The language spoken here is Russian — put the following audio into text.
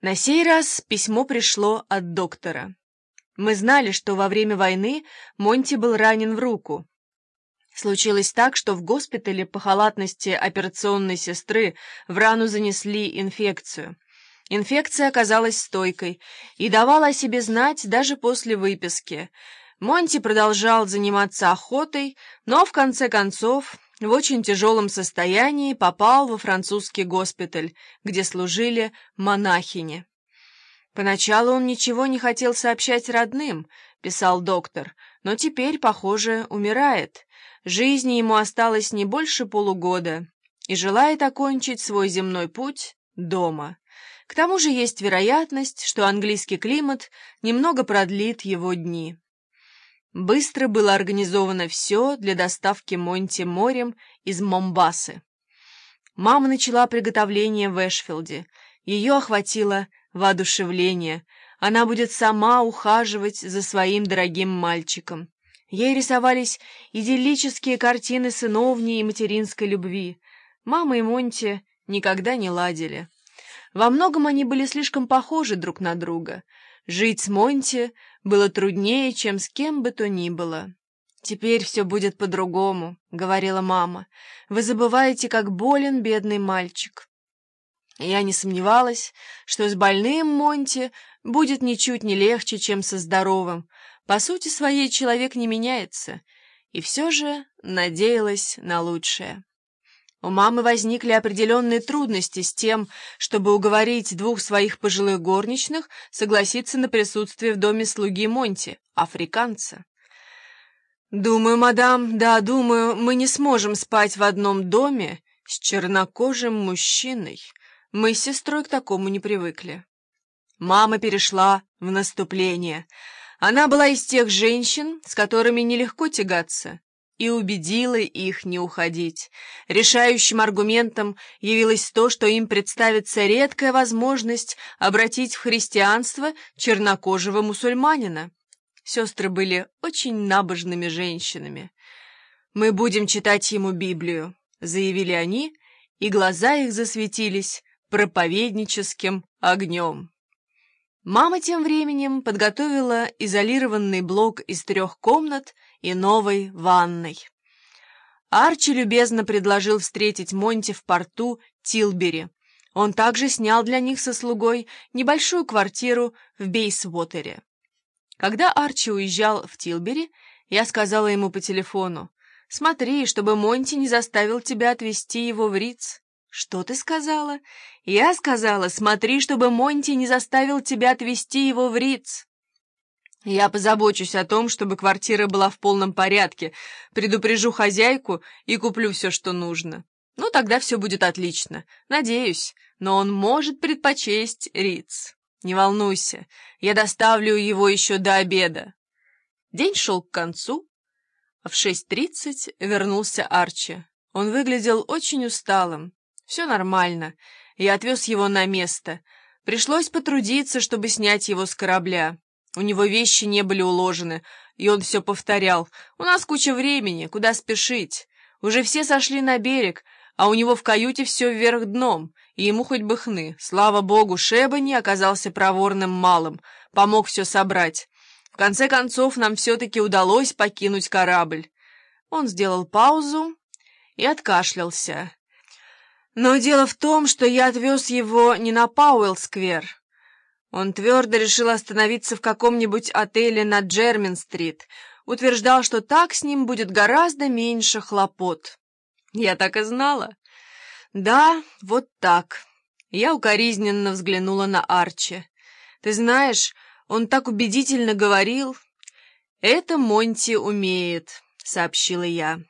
На сей раз письмо пришло от доктора. Мы знали, что во время войны Монти был ранен в руку. Случилось так, что в госпитале по халатности операционной сестры в рану занесли инфекцию. Инфекция оказалась стойкой и давала о себе знать даже после выписки. Монти продолжал заниматься охотой, но в конце концов в очень тяжелом состоянии попал во французский госпиталь, где служили монахини. «Поначалу он ничего не хотел сообщать родным», — писал доктор, «но теперь, похоже, умирает. Жизни ему осталось не больше полугода и желает окончить свой земной путь дома. К тому же есть вероятность, что английский климат немного продлит его дни». Быстро было организовано все для доставки Монти морем из Момбасы. Мама начала приготовление в Эшфилде. Ее охватило воодушевление. Она будет сама ухаживать за своим дорогим мальчиком. Ей рисовались идиллические картины сыновней и материнской любви. Мама и Монти никогда не ладили. Во многом они были слишком похожи друг на друга — Жить с Монти было труднее, чем с кем бы то ни было. «Теперь все будет по-другому», — говорила мама. «Вы забываете, как болен бедный мальчик». Я не сомневалась, что с больным Монти будет ничуть не легче, чем со здоровым. По сути своей человек не меняется, и все же надеялась на лучшее. У мамы возникли определенные трудности с тем, чтобы уговорить двух своих пожилых горничных согласиться на присутствие в доме слуги Монти, африканца. «Думаю, мадам, да, думаю, мы не сможем спать в одном доме с чернокожим мужчиной. Мы с сестрой к такому не привыкли». Мама перешла в наступление. Она была из тех женщин, с которыми нелегко тягаться и убедила их не уходить. Решающим аргументом явилось то, что им представится редкая возможность обратить в христианство чернокожего мусульманина. Сестры были очень набожными женщинами. «Мы будем читать ему Библию», — заявили они, и глаза их засветились проповедническим огнем. Мама тем временем подготовила изолированный блок из трех комнат и новой ванной. Арчи любезно предложил встретить Монти в порту Тилбери. Он также снял для них со слугой небольшую квартиру в Бейсвотере. Когда Арчи уезжал в Тилбери, я сказала ему по телефону, «Смотри, чтобы Монти не заставил тебя отвезти его в Риц». «Что ты сказала?» «Я сказала, смотри, чтобы Монти не заставил тебя отвезти его в Риц». «Я позабочусь о том, чтобы квартира была в полном порядке, предупрежу хозяйку и куплю все, что нужно. Ну, тогда все будет отлично. Надеюсь, но он может предпочесть Риц. Не волнуйся, я доставлю его еще до обеда». День шел к концу, в 6.30 вернулся Арчи. Он выглядел очень усталым. Все нормально. Я отвез его на место. Пришлось потрудиться, чтобы снять его с корабля. У него вещи не были уложены, и он все повторял. «У нас куча времени, куда спешить? Уже все сошли на берег, а у него в каюте все вверх дном, и ему хоть бы хны. Слава богу, Шебани оказался проворным малым, помог все собрать. В конце концов, нам все-таки удалось покинуть корабль». Он сделал паузу и откашлялся. Но дело в том, что я отвез его не на Пауэлл-сквер. Он твердо решил остановиться в каком-нибудь отеле на Джермин-стрит, утверждал, что так с ним будет гораздо меньше хлопот. Я так и знала. Да, вот так. Я укоризненно взглянула на Арчи. Ты знаешь, он так убедительно говорил. Это Монти умеет, сообщила я.